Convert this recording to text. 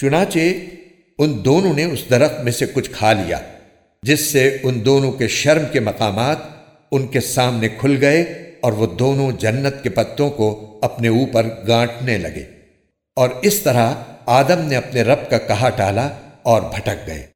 چنانچہ ان دونوں نے اس درخت میں سے کچھ کھا لیا، جس سے ان دونوں کے شرم کے مقامات ان کے سامنے کھل گئے اور وہ دونوں جنت کے پتوں کو اپنے اوپر گانٹنے لگے۔ اور اس طرح آدم نے اپنے رب کا کہا ٹالا اور بھٹک گئے۔